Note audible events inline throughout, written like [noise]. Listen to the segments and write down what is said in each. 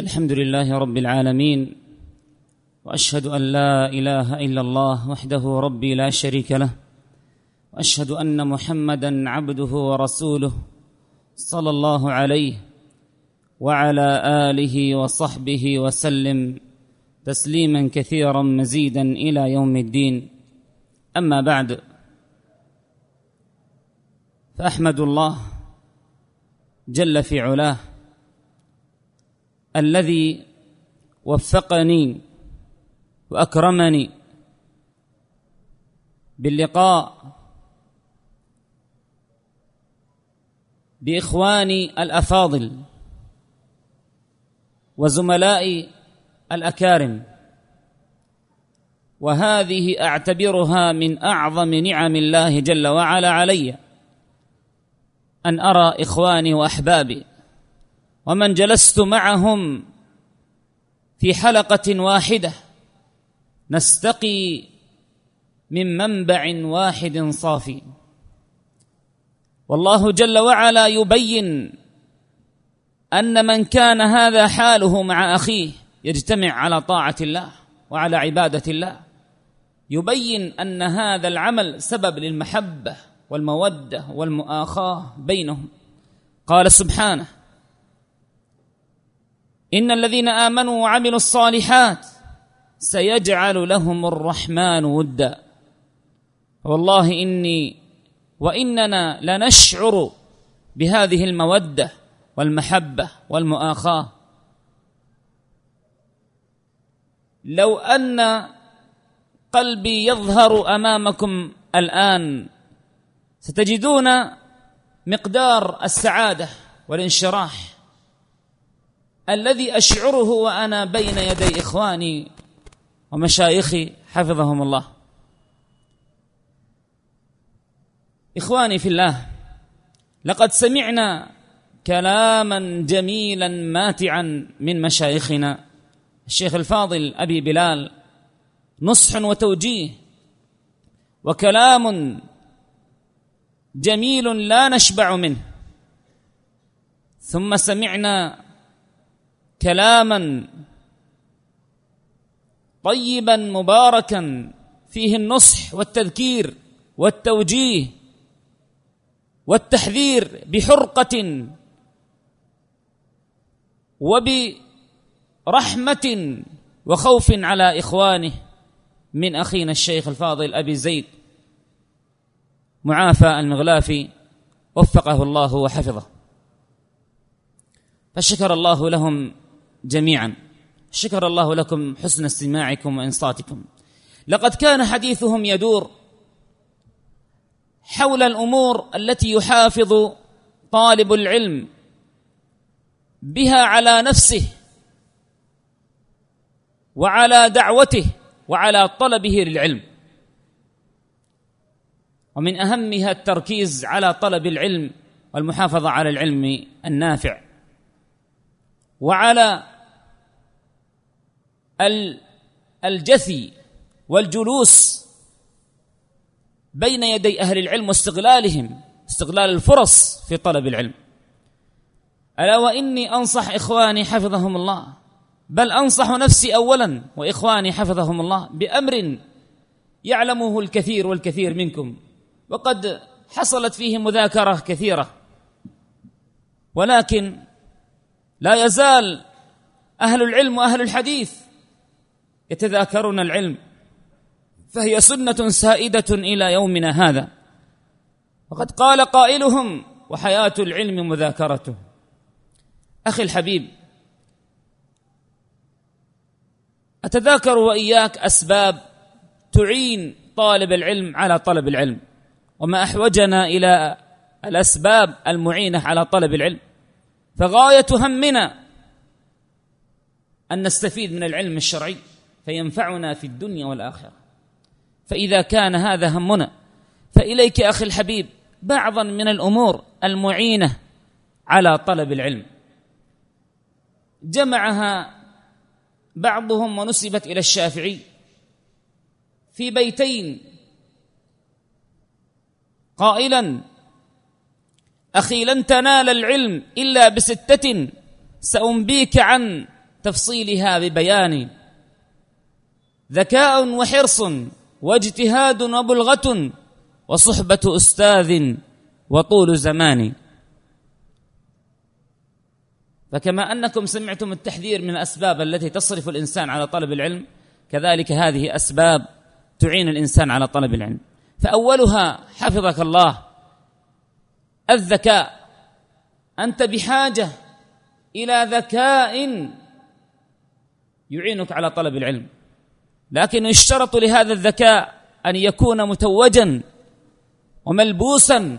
الحمد لله رب العالمين وأشهد أن لا إله إلا الله وحده ربي لا شريك له وأشهد أن محمدا عبده ورسوله صلى الله عليه وعلى آله وصحبه وسلم تسليما كثيرا مزيدا إلى يوم الدين. أما بعد فأحمد الله جل في علاه الذي وفقني وأكرمني باللقاء بإخواني الأفاضل وزملائي الأكارم. وهذه أعتبرها من أعظم نعم الله جل وعلا علي أن أرى إخواني وأحبابي ومن جلست معهم في حلقة واحدة نستقي من منبع واحد صافي. والله جل وعلا يبين أن من كان هذا حاله مع أخيه يجتمع على طاعة الله وعلى عبادة الله. يبين أن هذا العمل سبب للمحبة والمودة والمؤاخاة بينهم. قال سبحانه إن الذين آمنوا وعملوا الصالحات سيجعل لهم الرحمن ودا. والله إني وإننا لنشعر بهذه المودة والمحبة والمؤاخاة. لو أن قلبي يظهر أمامكم الآن ستجدون مقدار السعادة والانشراح. الذي أشعره وأنا بين يدي إخواني ومشايخي حفظهم الله. إخواني في الله لقد سمعنا كلاما جميلا ماتعا من مشايخنا. الشيخ الفاضل أبي بلال نصح وتوجيه وكلام جميل لا نشبع منه. ثم سمعنا كلاما طيبا مباركا فيه النصح والتذكير والتوجيه والتحذير بحرقة وبرحمة وخوف على إخوانه من أخينا الشيخ الفاضل أبي زيد. معافى المغلافي وفقه الله وحفظه. فشكر الله لهم جميعا. شكر الله لكم حسن استماعكم وإنصاتكم. لقد كان حديثهم يدور حول الأمور التي يحافظ طالب العلم بها على نفسه وعلى دعوته وعلى طلبه للعلم. ومن أهمها التركيز على طلب العلم والمحافظة على العلم النافع. وعلى الجثي والجلوس بين يدي أهل العلم واستغلالهم استغلال الفرص في طلب العلم. ألا وإني أنصح إخواني حفظهم الله بل أنصح نفسي اولا وإخواني حفظهم الله بأمر يعلمه الكثير والكثير منكم وقد حصلت فيه مذاكرة كثيرة. ولكن لا يزال أهل العلم وأهل الحديث يتذاكرون العلم. فهي سنة سائدة إلى يومنا هذا. وقد قال قائلهم وحياة العلم مذاكرته. أخي الحبيب أتذاكر وإياك أسباب تعين طالب العلم على طلب العلم وما أحوجنا إلى الأسباب المعينة على طلب العلم. فغاية همنا أن نستفيد من العلم الشرعي. فينفعنا في الدنيا والآخرة. فإذا كان هذا همنا فإليك أخي الحبيب بعضا من الأمور المعينة على طلب العلم. جمعها بعضهم ونسبت إلى الشافعي. في بيتين قائلا أخي لن تنال العلم إلا بستة سأنبيك عن تفصيلها ببيان. ذكاء وحرص واجتهاد وبلغة وصحبة أستاذ وطول زمان. فكما أنكم سمعتم التحذير من الأسباب التي تصرف الإنسان على طلب العلم كذلك هذه أسباب تعين الإنسان على طلب العلم. فأولها حفظك الله الذكاء. أنت بحاجة إلى ذكاء يعينك على طلب العلم. لكن يشترط لهذا الذكاء أن يكون متوجا وملبوسا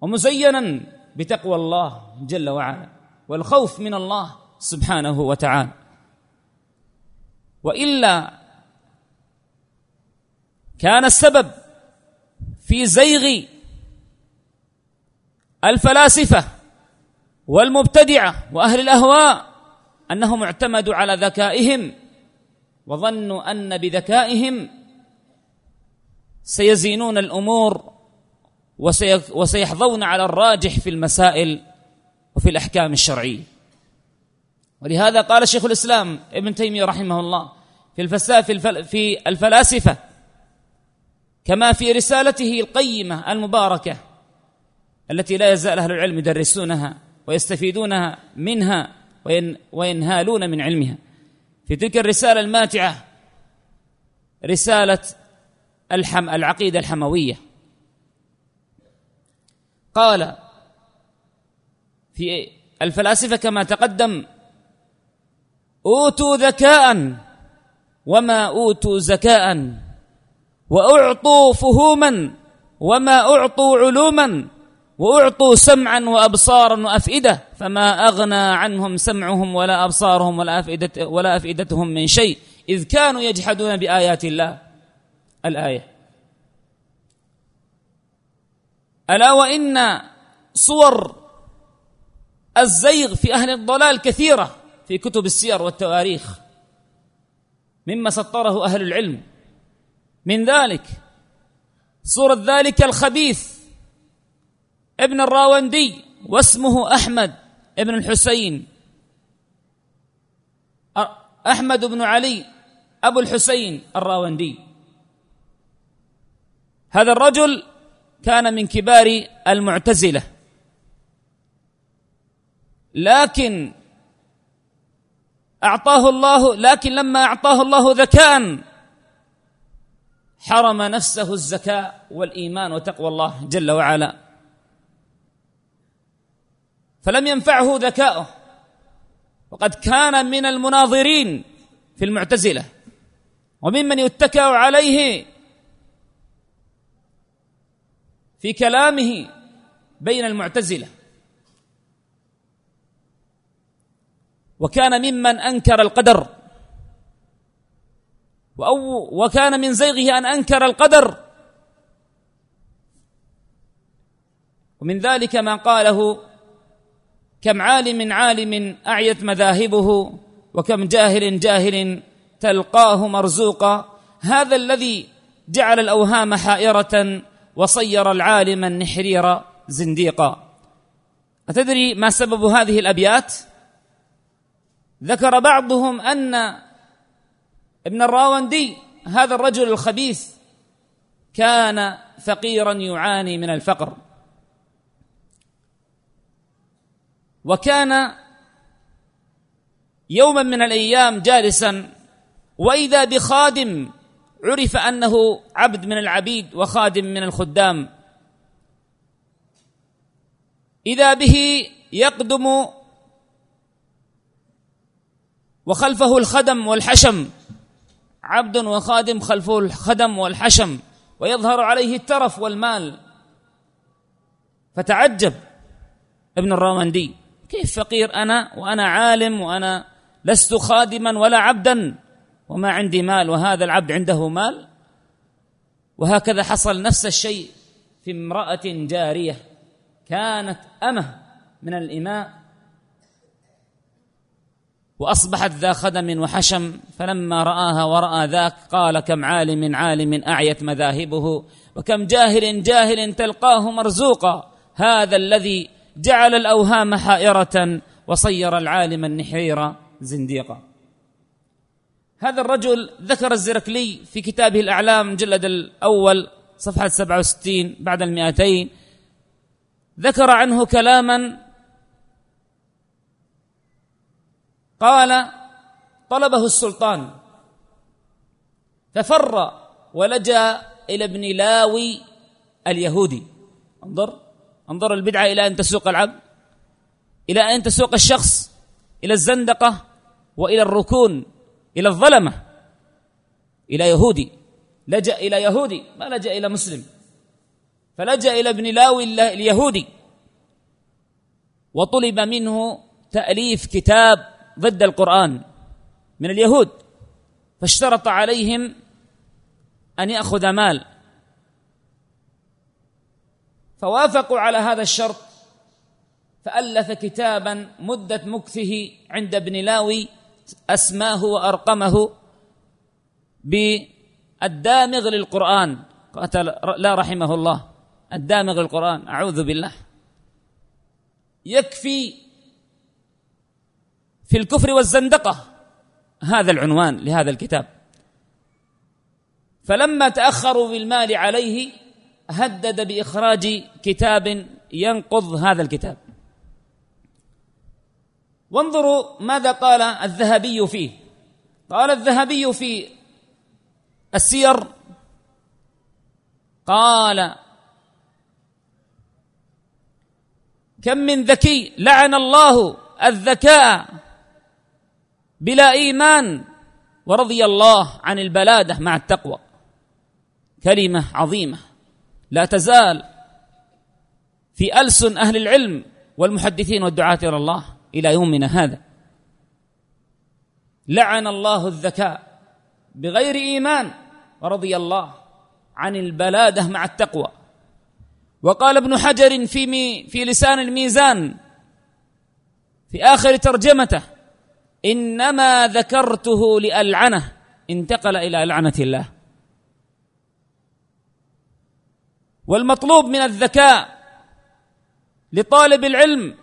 ومزينا بتقوى الله جل وعلا والخوف من الله سبحانه وتعالى. وإلا كان السبب في زيغ الفلاسفة والمبتدعة وأهل الأهواء أنهم اعتمدوا على ذكائهم وظنوا أن بذكائهم سيزينون الأمور وسيحظون على الراجح في المسائل وفي الأحكام الشرعية. ولهذا قال شيخ الإسلام ابن تيمية رحمه الله في في الفلاسفة كما في رسالته القيمة المباركة التي لا يزال أهل العلم يدرسونها ويستفيدونها منها وينهالون من علمها. في تلك الرسالة الماتعة رسالة الحم العقيدة الحموية. قال في الفلاسفة كما تقدم أوتوا ذكاء وما أوتوا زكاء وأعطوا فهوما وما أعطوا علوما وأعطوا سمعا وابصارا وأفئدة. فما أغنى عنهم سمعهم ولا أبصارهم ولا افئده ولا أفئدتهم من شيء إذ كانوا يجحدون بآيات الله. الآية. ألا وإن صور الزيغ في أهل الضلال كثيرة في كتب السير والتواريخ. مما سطره أهل العلم. من ذلك صورة ذلك الخبيث ابن الراوندي واسمه أحمد ابن الحسين. أحمد بن علي أبو الحسين الراوندي. هذا الرجل كان من كبار المعتزلة. لكن أعطاه الله لكن لما أعطاه الله ذكاء حرم نفسه الزكاة والإيمان وتقوى الله جل وعلا. فلم ينفعه ذكاؤه. وقد كان من المناظرين في المعتزلة. وممن يتكأ عليه في كلامه بين المعتزلة. وكان ممن أنكر القدر. وأو وكان من زيغه أن أنكر القدر. ومن ذلك ما قاله كم عالم عالم أعيت مذاهبه وكم جاهل جاهل تلقاه مرزوقا. هذا الذي جعل الأوهام حائرة وصير العالم النحرير زنديقا. أتدري ما سبب هذه الأبيات؟ ذكر بعضهم أن ابن الراوندي هذا الرجل الخبيث كان فقيرا يعاني من الفقر. وكان يوما من الأيام جالسا وإذا بخادم عرف أنه عبد من العبيد وخادم من الخدام إذا به يقدم وخلفه الخدم والحشم عبد وخادم خلفه الخدم والحشم ويظهر عليه الترف والمال. فتعجب ابن الرامندي كيف فقير أنا وأنا عالم وأنا لست خادما ولا عبدا وما عندي مال وهذا العبد عنده مال؟ وهكذا حصل نفس الشيء في امرأة جارية كانت أمة من الإماء وأصبحت ذا خدم وحشم فلما رآها ورأى ذاك قال كم عالم عالم أعيت مذاهبه وكم جاهل جاهل تلقاه مرزوقا هذا الذي جعل الأوهام حائرة وصير العالم النحرير زنديقا. هذا الرجل ذكر الزركلي في كتابه الأعلام مجلد الأول صفحة 67 بعد المئتين. ذكر عنه كلاما قال طلبه السلطان. ففر ولجأ إلى ابن لاوي اليهودي. انظر. انظر البدعة إلى أن تسوق العبد إلى أن تسوق الشخص إلى الزندقة وإلى الركون إلى الظلمة إلى يهودي. لجأ إلى يهودي ما لجأ إلى مسلم. فلجأ إلى ابن لاوي اليهودي. وطلب منه تأليف كتاب ضد القرآن من اليهود. فاشترط عليهم أن يأخذ مال. فوافقوا على هذا الشرط فألف كتابا مدة مكثه عند ابن لاوي أسماه وأرقمه بالدامغ للقرآن. قتل لا رحمه الله الدامغ للقرآن أعوذ بالله. يكفي في الكفر والزندقة هذا العنوان لهذا الكتاب. فلما تأخروا بالمال عليه هدد بإخراج كتاب ينقض هذا الكتاب. وانظروا ماذا قال الذهبي فيه. قال الذهبي في السير قال كم من ذكي لعن الله الذكاء بلا إيمان ورضي الله عن البلاده مع التقوى. كلمة عظيمة. لا تزال في ألسن أهل العلم والمحدثين والدعاة إلى الله إلى يومنا هذا. لعن الله الذكاء بغير إيمان ورضي الله عن البلادة مع التقوى. وقال ابن حجر في مي في لسان الميزان في آخر ترجمته إنما ذكرته لألعنه انتقل إلى لعنة الله. والمطلوب من الذكاء لطالب العلم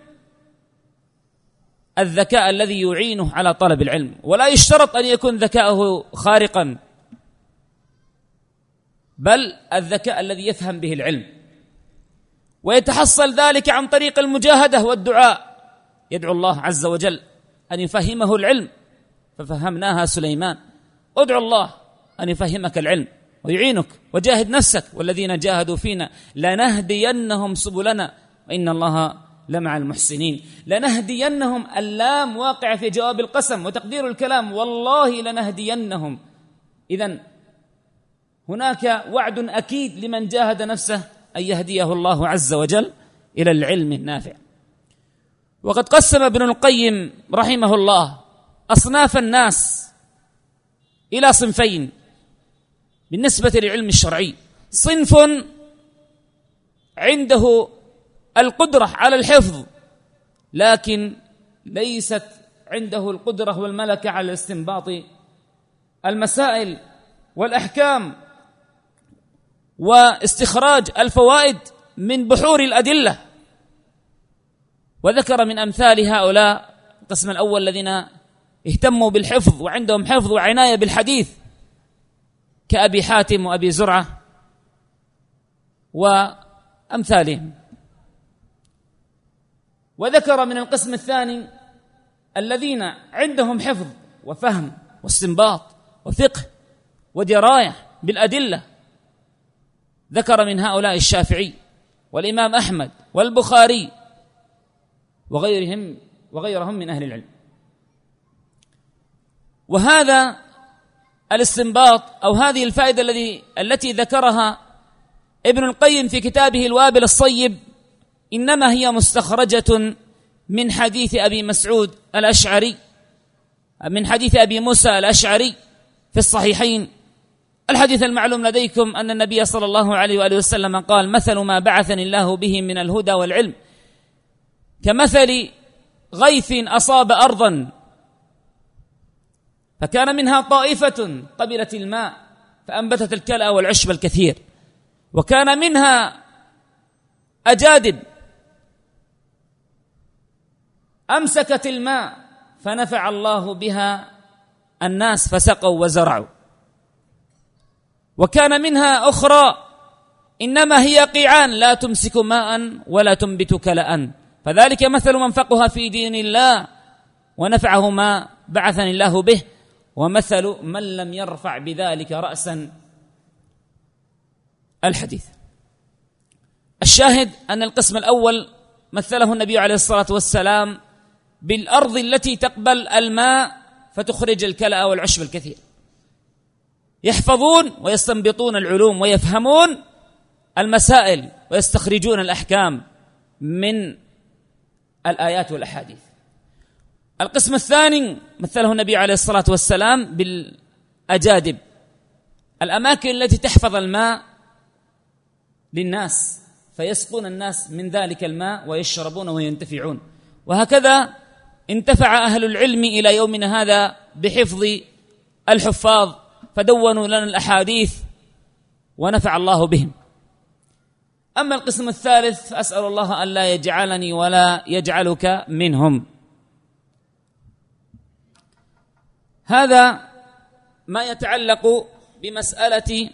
الذكاء الذي يعينه على طلب العلم. ولا يشترط أن يكون ذكاؤه خارقا بل الذكاء الذي يفهم به العلم. ويتحصل ذلك عن طريق المجاهدة والدعاء. يدعو الله عز وجل أن يفهمه العلم. ففهمناها سليمان. ادعو الله أن يفهمك العلم. ويعينك وجاهد نفسك والذين جاهدوا فينا لنهدينهم سبلنا وإن الله لمع المحسنين. لنهدينهم اللام واقع في جواب القسم وتقدير الكلام. والله لنهدينهم. اذا هناك وعد أكيد لمن جاهد نفسه أن يهديه الله عز وجل إلى العلم النافع. وقد قسم ابن القيم رحمه الله أصناف الناس إلى صنفين. بالنسبة للعلم الشرعي صنف عنده القدرة على الحفظ لكن ليست عنده القدرة والملكة على استنباط المسائل والأحكام واستخراج الفوائد من بحور الأدلة. وذكر من أمثال هؤلاء القسم الأول الذين اهتموا بالحفظ وعندهم حفظ وعناية بالحديث كأبي حاتم وأبي زرعة وأمثالهم. وذكر من القسم الثاني الذين عندهم حفظ وفهم واستنباط وفقه ودراية بالأدلة. ذكر من هؤلاء الشافعي والإمام أحمد والبخاري وغيرهم وغيرهم من أهل العلم. وهذا الاستنباط أو هذه الفائدة الذي التي ذكرها ابن القيم في كتابه الوابل الصيب إنما هي مستخرجة من حديث أبي مسعود الأشعري من حديث أبي موسى الأشعري في الصحيحين. الحديث المعلوم لديكم أن النبي صلى الله عليه وآله وسلم قال مثل ما بعثني الله به من الهدى والعلم كمثل غيث أصاب ارضا فكان منها طائفة قبلت الماء فأنبتت الكلأ والعشب الكثير. وكان منها أجادب أمسكت الماء فنفع الله بها الناس فسقوا وزرعوا. وكان منها أخرى إنما هي قيعان لا تمسك ماء ولا تنبت كلاء فذلك مثل من فقها في دين الله ونفعه ما بعثني الله به. ومثل من لم يرفع بذلك راسا. الحديث. الشاهد أن القسم الأول مثله النبي عليه الصلاة والسلام بالأرض التي تقبل الماء فتخرج الكلأ والعشب الكثير. يحفظون ويستنبطون العلوم ويفهمون المسائل ويستخرجون الأحكام من الآيات والأحاديث. القسم الثاني مثله النبي عليه الصلاة والسلام بالأجادب. الأماكن التي تحفظ الماء للناس فيسقون الناس من ذلك الماء ويشربون وينتفعون. وهكذا انتفع أهل العلم إلى يومنا هذا بحفظ الحفاظ فدونوا لنا الأحاديث ونفع الله بهم. أما القسم الثالث فاسال الله ان لا يجعلني ولا يجعلك منهم. هذا ما يتعلق بمسألة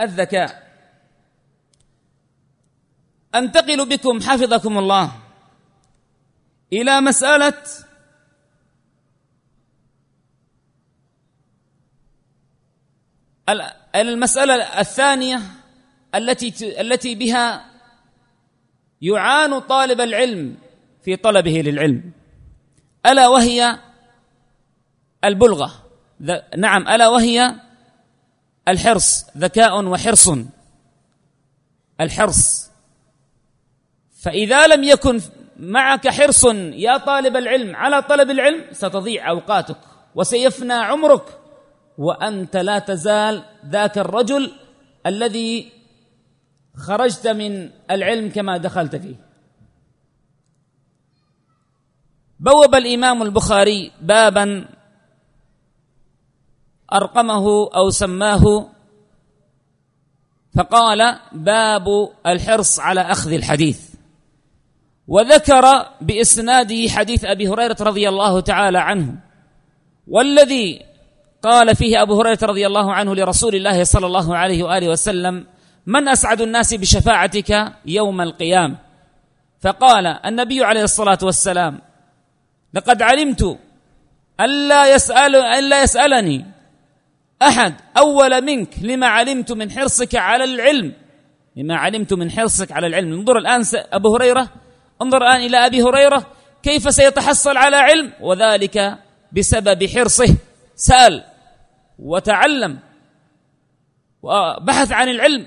الذكاء. أنتقل بكم حفظكم الله إلى مسألة المسألة الثانية التي التي بها يعان طالب العلم في طلبه للعلم. ألا وهي البلغة. نعم ألا وهي الحرص. ذكاء وحرص. الحرص. فإذا لم يكن معك حرص يا طالب العلم على طلب العلم ستضيع أوقاتك وسيفنى عمرك. وأنت لا تزال ذاك الرجل الذي خرجت من العلم كما دخلت فيه. بوب الإمام البخاري بابا أرقمه أو سماه فقال باب الحرص على أخذ الحديث. وذكر بإسناده حديث أبي هريرة رضي الله تعالى عنه والذي قال فيه أبو هريرة رضي الله عنه لرسول الله صلى الله عليه وآله وسلم من أسعد الناس بشفاعتك يوم القيامة؟ فقال النبي عليه الصلاة والسلام لقد علمت الا يسال الا يسألني أحد أول منك لما علمت من حرصك على العلم. لما علمت من حرصك على العلم. انظر الآن أبو هريرة. انظر الآن إلى أبي هريرة. كيف سيتحصل على علم؟ وذلك بسبب حرصه. سأل وتعلم وبحث عن العلم.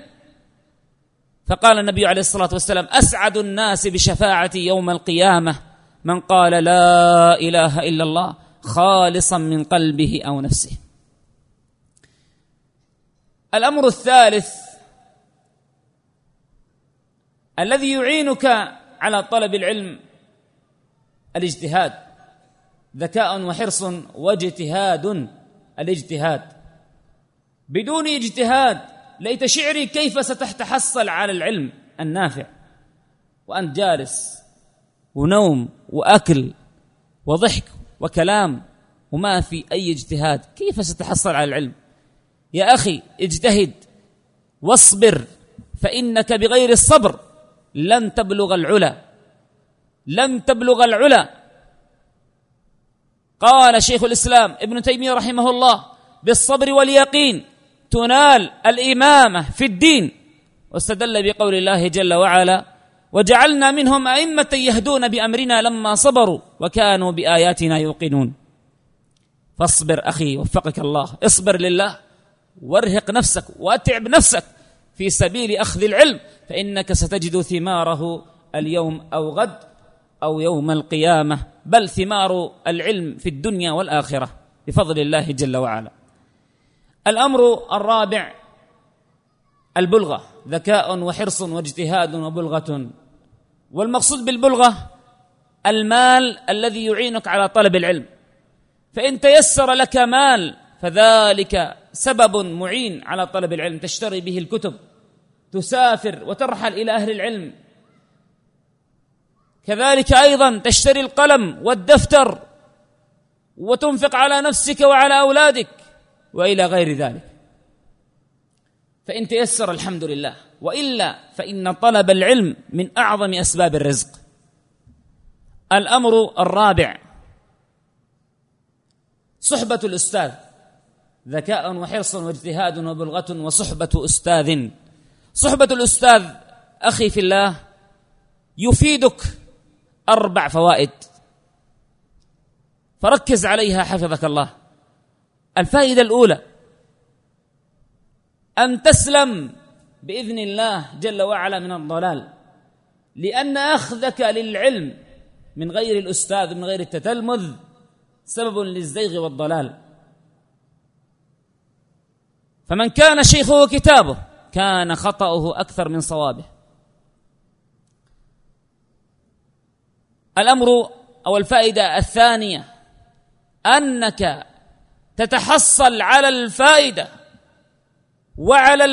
فقال النبي عليه الصلاة والسلام أسعد الناس بشفاعتي يوم القيامة. من قال لا إله إلا الله خالصا من قلبه أو نفسه. الأمر الثالث الذي يعينك على طلب العلم الاجتهاد. ذكاء وحرص واجتهاد الاجتهاد. بدون اجتهاد ليت شعري كيف ستتحصل على العلم؟ النافع وانت جالس ونوم وأكل وضحك وكلام وما في أي اجتهاد. كيف ستحصل على العلم؟ يا أخي اجتهد واصبر فإنك بغير الصبر لن تبلغ العلا. لن تبلغ العلا. قال شيخ الإسلام ابن تيمية رحمه الله بالصبر واليقين تنال الإمامة في الدين. واستدل بقول الله جل وعلا وجعلنا منهم أئمة يهدون بأمرنا لما صبروا وكانوا بآياتنا يوقنون. فاصبر أخي وفقك الله اصبر لله. وارهق نفسك واتعب نفسك في سبيل أخذ العلم فإنك ستجد ثماره اليوم أو غد أو يوم القيامة بل ثمار العلم في الدنيا والآخرة بفضل الله جل وعلا. الأمر الرابع البلغة ذكاء وحرص واجتهاد وبلغة. والمقصود بالبلغة المال الذي يعينك على طلب العلم. فإن تيسر لك مال فذلك سبب معين على طلب العلم تشتري به الكتب تسافر وترحل إلى أهل العلم. كذلك أيضا تشتري القلم والدفتر وتنفق على نفسك وعلى أولادك وإلى غير ذلك. فإن تيسر الحمد لله وإلا فإن طلب العلم من أعظم أسباب الرزق. الأمر الرابع صحبة الأستاذ. ذكاء وحرص واجتهاد وبلغة وصحبة أستاذ. صحبة الأستاذ أخي في الله يفيدك أربع فوائد. فركز عليها حفظك الله. الفائدة الأولى أن تسلم بإذن الله جل وعلا من الضلال لأن أخذك للعلم من غير الأستاذ من غير التتلمذ سبب للزيغ والضلال. فمن كان شيخه كتابه كان خطأه أكثر من صوابه. الأمر أو الفائدة الثانية أنك تتحصل على الفائدة وعلى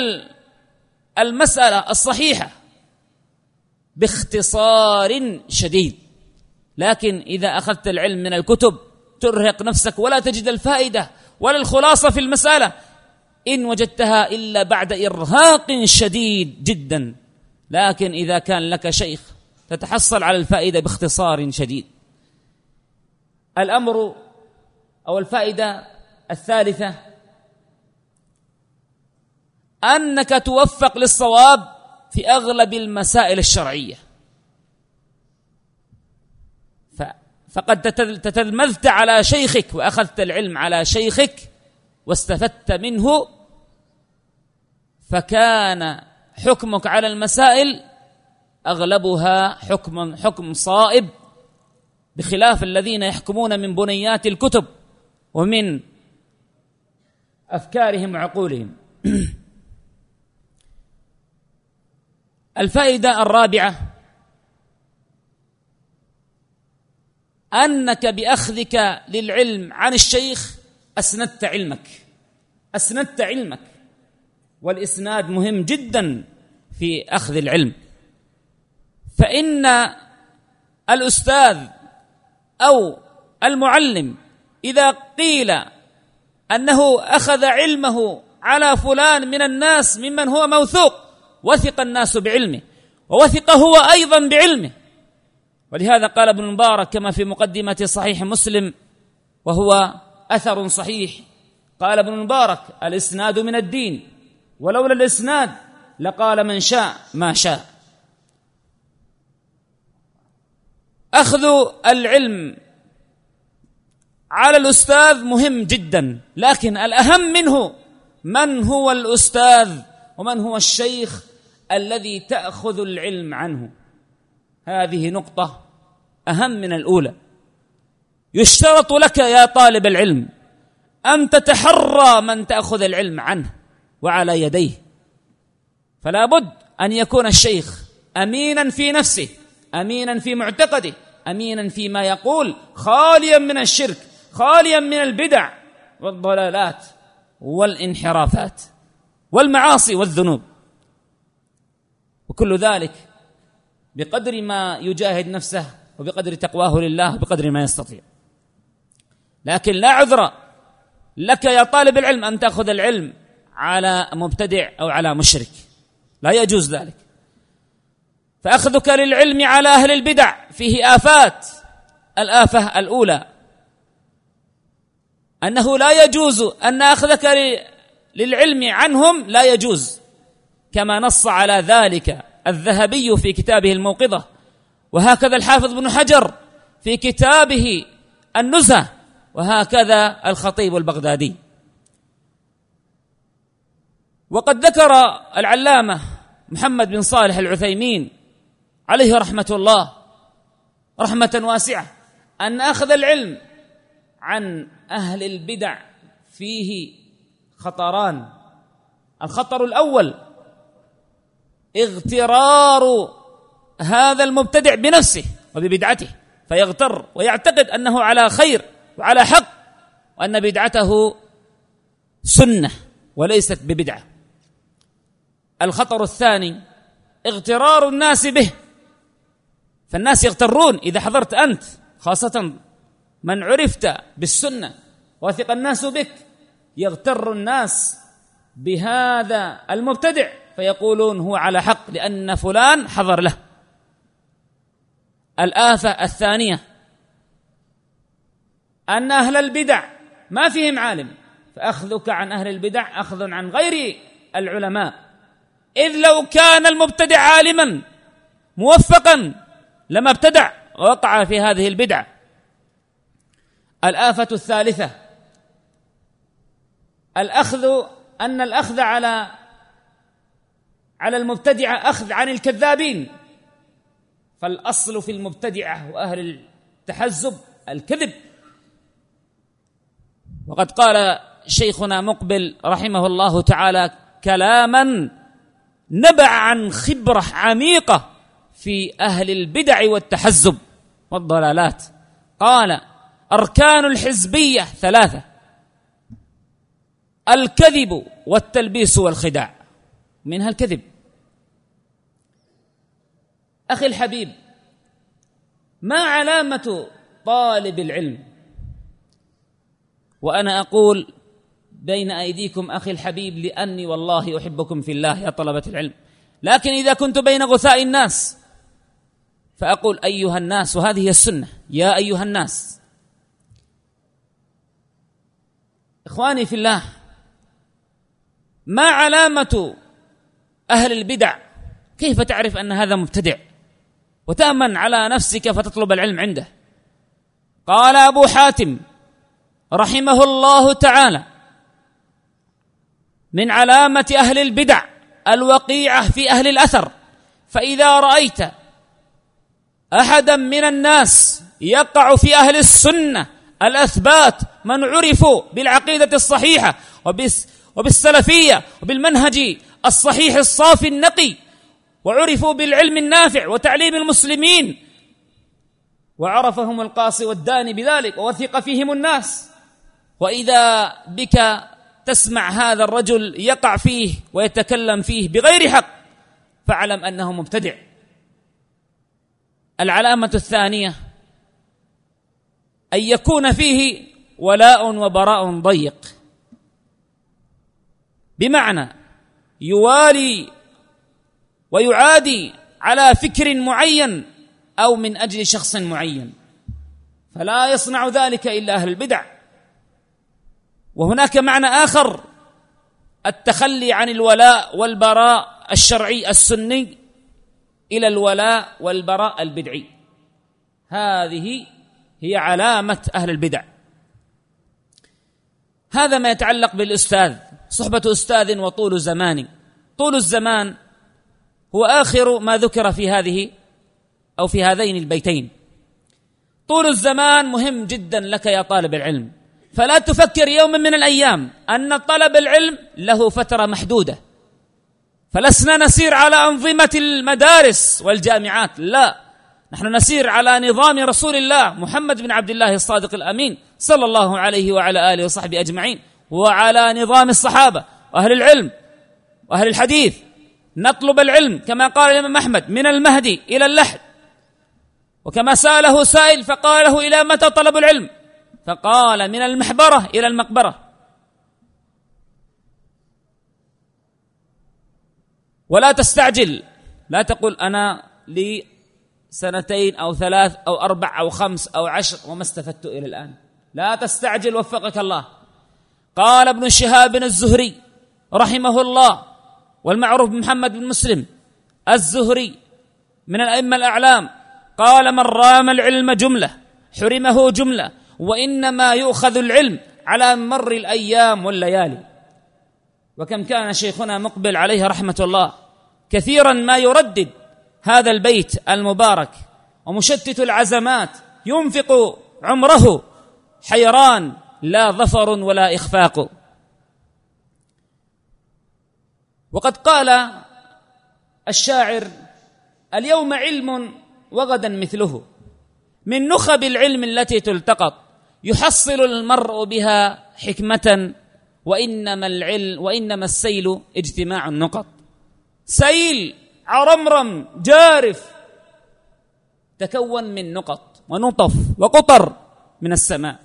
المسألة الصحيحة باختصار شديد. لكن إذا أخذت العلم من الكتب ترهق نفسك ولا تجد الفائدة ولا الخلاصة في المسألة. إن وجدتها إلا بعد إرهاق شديد جدا. لكن إذا كان لك شيخ تتحصل على الفائدة باختصار شديد. الأمر أو الفائدة الثالثة أنك توفق للصواب في أغلب المسائل الشرعية. فقد تتلمذت على شيخك وأخذت العلم على شيخك واستفدت منه فكان حكمك على المسائل أغلبها حكم حكم صائب بخلاف الذين يحكمون من بنيات الكتب ومن أفكارهم وعقولهم. [clears throat] الفائدة الرابعة أنك بأخذك للعلم عن الشيخ أسندت علمك. أسندت علمك. والإسناد مهم جدا في أخذ العلم. فإن الأستاذ أو المعلم إذا قيل أنه أخذ علمه على فلان من الناس ممن هو موثوق وثق الناس بعلمه ووثق هو أيضا بعلمه. ولهذا قال ابن المبارك كما في مقدمة صحيح مسلم وهو أثر صحيح. قال ابن المبارك الإسناد من الدين. ولولا الإسناد لقال من شاء ما شاء. أخذ العلم على الأستاذ مهم جدا لكن الأهم منه من هو الأستاذ ومن هو الشيخ الذي تأخذ العلم عنه. هذه نقطة أهم من الأولى. يشترط لك يا طالب العلم أن تتحرى من تأخذ العلم عنه وعلى يديه. فلا بد أن يكون الشيخ أمينا في نفسه أمينا في معتقده أمينا فيما يقول خاليا من الشرك خاليا من البدع والضلالات والانحرافات والمعاصي والذنوب. وكل ذلك بقدر ما يجاهد نفسه وبقدر تقواه لله بقدر ما يستطيع. لكن لا عذر لك يا طالب العلم أن تأخذ العلم على مبتدع أو على مشرك. لا يجوز ذلك. فأخذك للعلم على أهل البدع فيه آفات. الآفة الأولى أنه لا يجوز أن اخذك للعلم عنهم لا يجوز. كما نص على ذلك الذهبي في كتابه الموقظة. وهكذا الحافظ بن حجر في كتابه النزهة. وهكذا الخطيب البغدادي. وقد ذكر العلامة محمد بن صالح العثيمين عليه رحمة الله رحمة واسعة أن أخذ العلم عن أهل البدع فيه خطران. الخطر الأول اغترار هذا المبتدع بنفسه وببدعته فيغتر ويعتقد أنه على خير. وعلى حق وأن بدعته سنة وليست ببدعة. الخطر الثاني اغترار الناس به. فالناس يغترون إذا حضرت أنت خاصة من عرفت بالسنة وثق الناس بك يغتر الناس بهذا المبتدع فيقولون هو على حق لأن فلان حضر له. الآفة الثانية أن أهل البدع ما فيهم عالم. فأخذك عن أهل البدع أخذ عن غير العلماء. إذ لو كان المبتدع عالما موفقا لما ابتدع ووقع في هذه البدعه الآفة الثالثة. الأخذ أن الأخذ على على المبتدعه أخذ عن الكذابين. فالأصل في المبتدعه وأهل التحزب الكذب. وقد قال شيخنا مقبل رحمه الله تعالى كلاما نبع عن خبرة عميقة في أهل البدع والتحزب والضلالات. قال أركان الحزبية ثلاثة الكذب والتلبيس والخداع. منها الكذب. أخي الحبيب ما علامة طالب العلم وأنا أقول بين أيديكم أخي الحبيب لأني والله أحبكم في الله يا طلبة العلم. لكن إذا كنت بين غثاء الناس فأقول أيها الناس وهذه هي السنة يا أيها الناس. إخواني في الله ما علامة أهل البدع؟ كيف تعرف أن هذا مبتدع؟ وتأمن على نفسك فتطلب العلم عنده. قال أبو حاتم رحمه الله تعالى من علامة أهل البدع الوقيعة في أهل الأثر. فإذا رأيت أحدا من الناس يقع في أهل السنة الأثبات من عرفوا بالعقيدة الصحيحة وبالسلفية وبالمنهج الصحيح الصافي النقي وعرفوا بالعلم النافع وتعليم المسلمين وعرفهم القاصي والداني بذلك ووثق فيهم الناس. وإذا بك تسمع هذا الرجل يقع فيه ويتكلم فيه بغير حق فاعلم أنه مبتدع. العلامة الثانية أن يكون فيه ولاء وبراء ضيق. بمعنى يوالي ويعادي على فكر معين أو من أجل شخص معين. فلا يصنع ذلك إلا أهل البدع. وهناك معنى آخر التخلي عن الولاء والبراء الشرعي السني إلى الولاء والبراء البدعي. هذه هي علامة أهل البدع. هذا ما يتعلق بالأستاذ صحبة أستاذ وطول زمان طول الزمان هو آخر ما ذكر في هذه أو في هذين البيتين. طول الزمان مهم جدا لك يا طالب العلم. فلا تفكر يوما من الأيام أن طلب العلم له فترة محدودة. فلسنا نسير على أنظمة المدارس والجامعات. لا نحن نسير على نظام رسول الله محمد بن عبد الله الصادق الأمين صلى الله عليه وعلى آله وصحبه أجمعين وعلى نظام الصحابة وأهل العلم وأهل الحديث. نطلب العلم كما قال الإمام أحمد من المهدي إلى اللحد. وكما سأله سائل فقال له إلى متى طلب العلم؟ فقال من المحبرة إلى المقبرة. ولا تستعجل. لا تقل أنا لي سنتين أو ثلاث أو أربع أو خمس أو عشر وما استفدت إلى الآن. لا تستعجل وفقك الله. قال ابن شهاب الزهري رحمه الله والمعروف محمد بن مسلم الزهري من الأئمة الأعلام. قال من رام العلم جملة حرمه جملة وإنما يؤخذ العلم على مر الأيام والليالي. وكم كان شيخنا مقبل عليه رحمة الله كثيرا ما يردد هذا البيت المبارك ومشتت العزمات ينفق عمره حيران لا ظفر ولا إخفاق. وقد قال الشاعر اليوم علم وغدا مثله من نخب العلم التي تلتقط. يحصل المرء بها حكمة وإنما العلم وإنما السيل اجتماع النقط. سيل عرمرم جارف تكون من نقط ونطف وقطر من السماء.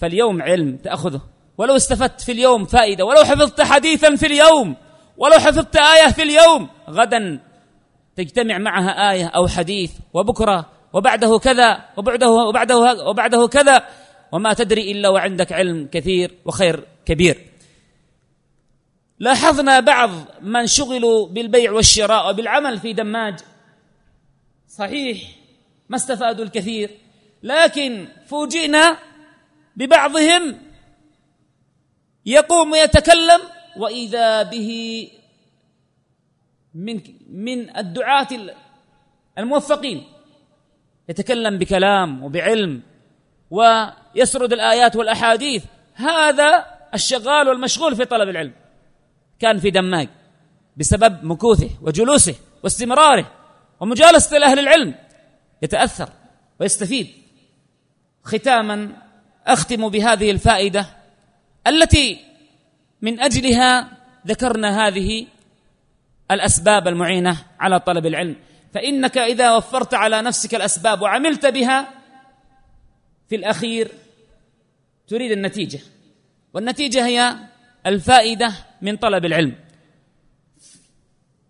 فاليوم علم تأخذه. ولو استفدت في اليوم فائدة ولو حفظت حديثا في اليوم ولو حفظت آية في اليوم غدا تجتمع معها آية أو حديث وبكرة وبعده كذا وبعده وبعده وبعده كذا. وما تدري إلا وعندك علم كثير وخير كبير. لاحظنا بعض من شغلوا بالبيع والشراء وبالعمل في دماج. صحيح ما استفادوا الكثير لكن فوجئنا ببعضهم يقوم ويتكلم وإذا به من من الدعاة الموفقين. يتكلم بكلام وبعلم ويسرد الآيات والأحاديث. هذا الشغال والمشغول في طلب العلم. كان في دماج بسبب مكوثه وجلوسه واستمراره ومجالسة أهل العلم. يتأثر ويستفيد. ختاما أختم بهذه الفائدة التي من أجلها ذكرنا هذه الأسباب المعينة على طلب العلم. فإنك إذا وفرت على نفسك الأسباب وعملت بها في الأخير تريد النتيجة. والنتيجة هي الفائدة من طلب العلم.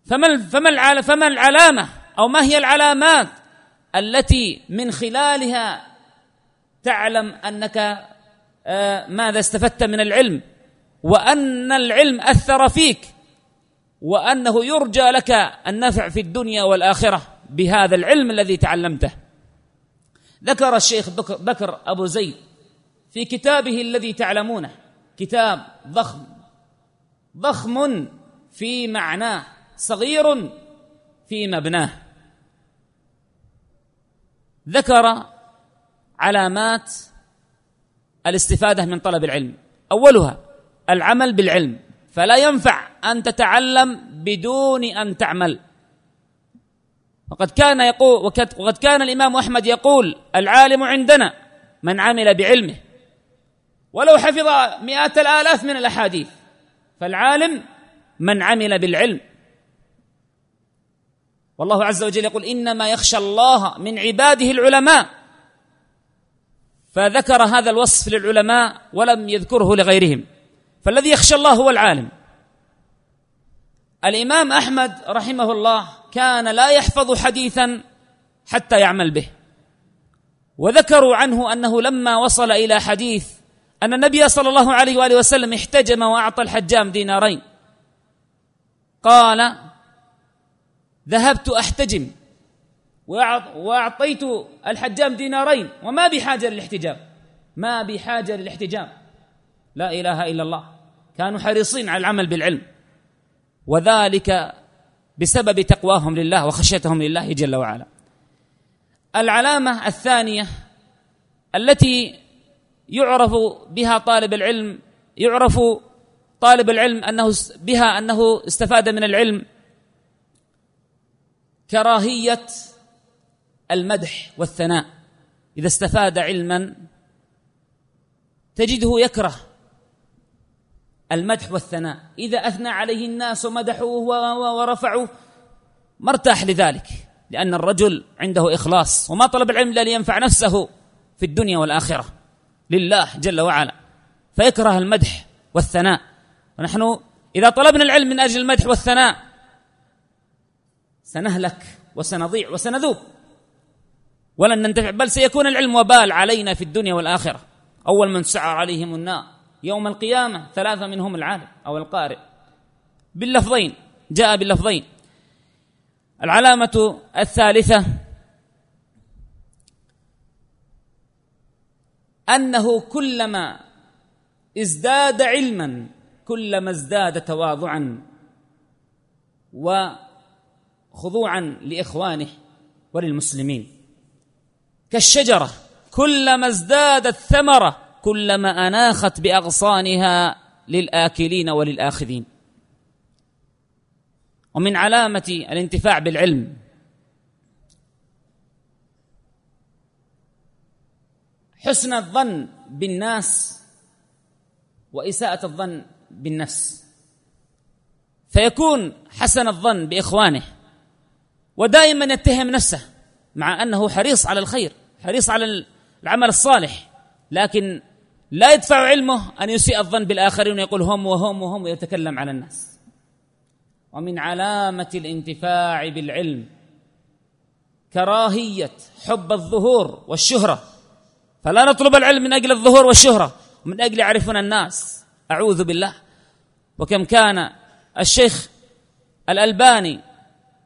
فما فما فما العلامة أو ما هي العلامات التي من خلالها تعلم أنك آه، ماذا استفدت من العلم؟ وأن العلم أثر فيك وأنه يرجى لك النفع في الدنيا والآخرة بهذا العلم الذي تعلمته. ذكر الشيخ بكر, بكر أبو زيد في كتابه الذي تعلمونه. كتاب ضخم. ضخم في معناه. صغير في مبناه. ذكر علامات الاستفادة من طلب العلم. أولها العمل بالعلم. فلا ينفع أن تتعلم بدون أن تعمل. وقد كان يقول وقد كان الإمام أحمد يقول العالم عندنا من عمل بعلمه. ولو حفظ مئات الآلاف من الأحاديث فالعالم من عمل بالعلم. والله عز وجل يقول إنما يخشى الله من عباده العلماء. فذكر هذا الوصف للعلماء ولم يذكره لغيرهم. فالذي يخشى الله هو العالم. الإمام أحمد رحمه الله كان لا يحفظ حديثا حتى يعمل به. وذكروا عنه أنه لما وصل إلى حديث أن النبي صلى الله عليه وآله وسلم احتجم وأعطى الحجام دينارين. قال ذهبت أحتجم وأعطيت الحجام دينارين وما بحاجة للاحتجام. ما بحاجة للاحتجام. لا إله إلا الله. كانوا حريصين على العمل بالعلم. وذلك بسبب تقواهم لله وخشيتهم لله جل وعلا. العلامة الثانية التي يعرف بها طالب العلم يعرف طالب العلم أنه بها أنه استفاد من العلم. كراهية المدح والثناء. إذا استفاد علما تجده يكره المدح والثناء. إذا أثنى عليه الناس ومدحوه ورفعوه ما ارتاح لذلك لأن الرجل عنده إخلاص. وما طلب العلم إلا لينفع نفسه في الدنيا والآخرة. لله جل وعلا فيكره المدح والثناء. ونحن إذا طلبنا العلم من أجل المدح والثناء سنهلك وسنضيع وسنذوب. ولن ننتفع بل سيكون العلم وبال علينا في الدنيا والآخرة. أول من سعى عليهم النار يوم القيامة ثلاثة منهم العالم أو القارئ. باللفظين جاء باللفظين. العلامة الثالثة أنه كلما ازداد علما كلما ازداد تواضعا وخضوعا لإخوانه وللمسلمين. كالشجرة كلما ازدادت ثمرة كلما أناخت بأغصانها للآكلين وللآخذين. ومن علامة الانتفاع بالعلم حسن الظن بالناس وإساءة الظن بالنفس. فيكون حسن الظن بإخوانه ودائما يتهم نفسه مع أنه حريص على الخير حريص على العمل الصالح لكن لا يدفع علمه أن يسيء الظن بالآخرين ويقول هم وهم وهم ويتكلم على الناس. ومن علامة الانتفاع بالعلم كراهية حب الظهور والشهرة. فلا نطلب العلم من أجل الظهور والشهرة ومن أجل يعرفنا الناس. أعوذ بالله. وكم كان الشيخ الألباني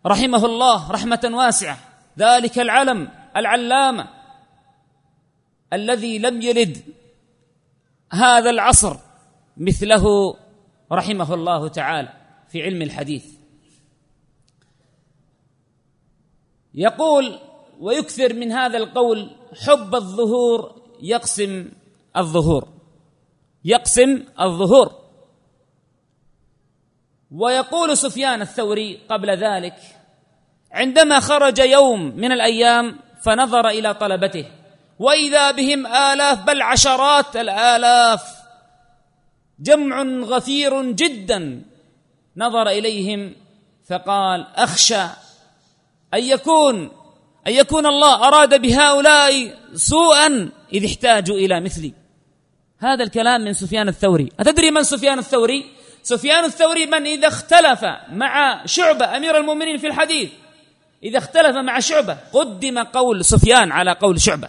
رحمه الله رحمة واسعة ذلك العلم العلامة الذي لم يلد هذا العصر مثله رحمه الله تعالى في علم الحديث. يقول ويكثر من هذا القول حب الظهور يقسم الظهور. يقسم الظهور. ويقول سفيان الثوري قبل ذلك عندما خرج يوم من الأيام فنظر إلى طلبته وإذا بهم آلاف بل عشرات الآلاف. جمع غفير جدا. نظر إليهم فقال أخشى أن يكون أن يكون الله أراد بهؤلاء سوءا إذ احتاجوا إلى مثلي. هذا الكلام من سفيان الثوري. أتدري من سفيان الثوري؟ سفيان الثوري من إذا اختلف مع شعبة أمير المؤمنين في الحديث. إذا اختلف مع شعبة قدم قول سفيان على قول شعبة.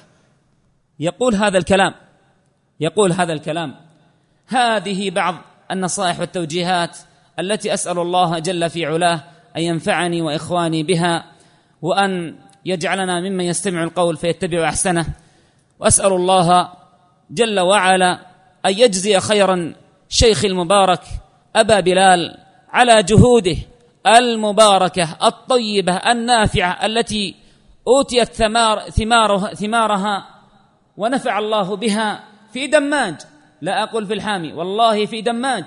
يقول هذا الكلام. يقول هذا الكلام. هذه بعض النصائح والتوجيهات التي أسأل الله جل في علاه أن ينفعني وإخواني بها وأن يجعلنا ممن يستمع القول فيتبع أحسنه. وأسأل الله جل وعلا أن يجزي خيرا شيخ المبارك أبا بلال على جهوده المباركة الطيبة النافعة التي أوتيت ثمار ثمارها, ثمارها ونفع الله بها في دماج. لا أقول في الحامي والله في دماج.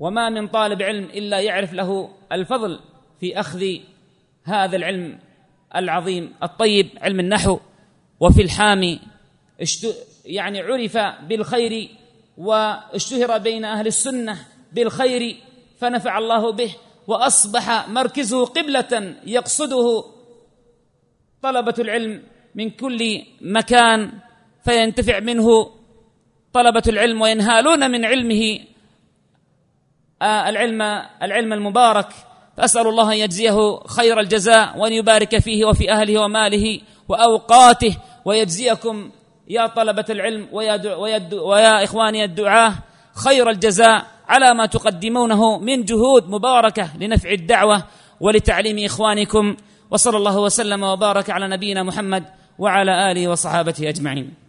وما من طالب علم إلا يعرف له الفضل في أخذ هذا العلم العظيم الطيب علم النحو وفي الحامي يعني عرف بالخير واشتهر بين أهل السنة بالخير فنفع الله به وأصبح مركزه قبلة يقصده طلبة العلم من كل مكان فينتفع منه طلبة العلم وينهالون من علمه. آه، العلم العلم المبارك فأسأل الله أن يجزيه خير الجزاء وأن يبارك فيه وفي أهله وماله وأوقاته ويجزيكم يا طلبة العلم ويا, ويا, ويا إخواني الدعاة خير الجزاء على ما تقدمونه من جهود مباركة لنفع الدعوة ولتعليم إخوانكم وصلى الله وسلم وبارك على نبينا محمد وعلى آله وصحابته أجمعين.